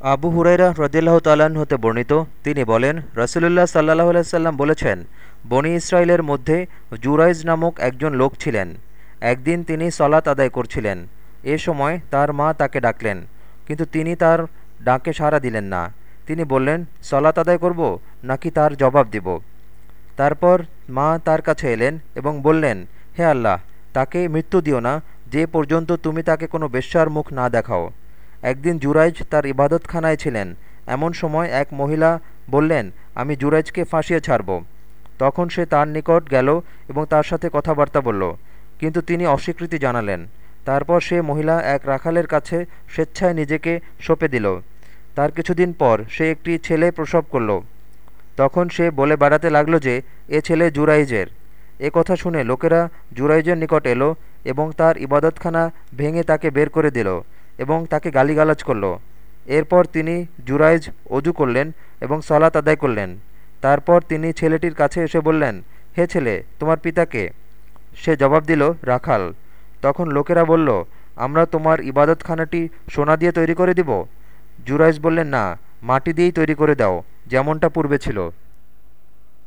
আবু হুরাইরা রদিল্লাহ তাল্লাহ্ন হতে বর্ণিত। তিনি বলেন, রসুলুল্লাহ সাল্লাহ আলাইসাল্লাম বলেছেন, বনি ইসরায়েলের মধ্যে জুরাইজ নামক একজন লোক ছিলেন। একদিন তিনি সলাত আদায় করছিলেন। এ সময় তার মা তাকে ডাকলেন, কিন্তু তিনি তার ডাকে সাড়া দিলেন না। তিনি বললেন, সলাত আদায় করব নাকি তার জবাব দিব? তারপর মা তার কাছে এলেন এবং বললেন, হে আল্লাহ, তাকে মৃত্যু দিও না। যে পর্যন্ত তুমি তাকে কোনো বেশ্যার মুখ না দেখাও। একদিন জুরাইজ তার ইবাদতখানায় ছিলেন। এমন সময় এক মহিলা বললেন, আমি জুরাইজকে ফাঁসিয়ে ছাড়ব। তখন সে তার নিকট গেল এবং তার সাথে কথাবার্তা বলল। কিন্তু তিনি অস্বীকৃতি জানালেন। তারপর সে মহিলা এক রাখালের কাছে স্বেচ্ছায় নিজেকে সঁপে দিল। তার কিছুদিন পর সে একটি ছেলে প্রসব করল। তখন সে বলে বেড়াতে লাগল যে, এ ছেলে জুরাইজের। এ কথা শুনে লোকেরা জুরাইজের নিকট এলো এবং তার ইবাদতখানা ভেঙে তাকে বের করে দিল। এবং তাকে গালিগালাজ করল। এরপর তিনি জুরাইজ অজু করলেন এবং সলাত আদায় করলেন। তারপর তিনি ছেলেটির কাছে এসে বললেন, হে ছেলে, তোমার পিতাকে সে জবাব দিল, রাখাল। তখন লোকেরা বলল, আমরা তোমার ইবাদতখানাটি সোনা দিয়ে তৈরি করে দিব? জুরাইজ বললেন, না, মাটি দিয়েই তৈরি করে দাও, যেমনটা পূর্বে ছিল।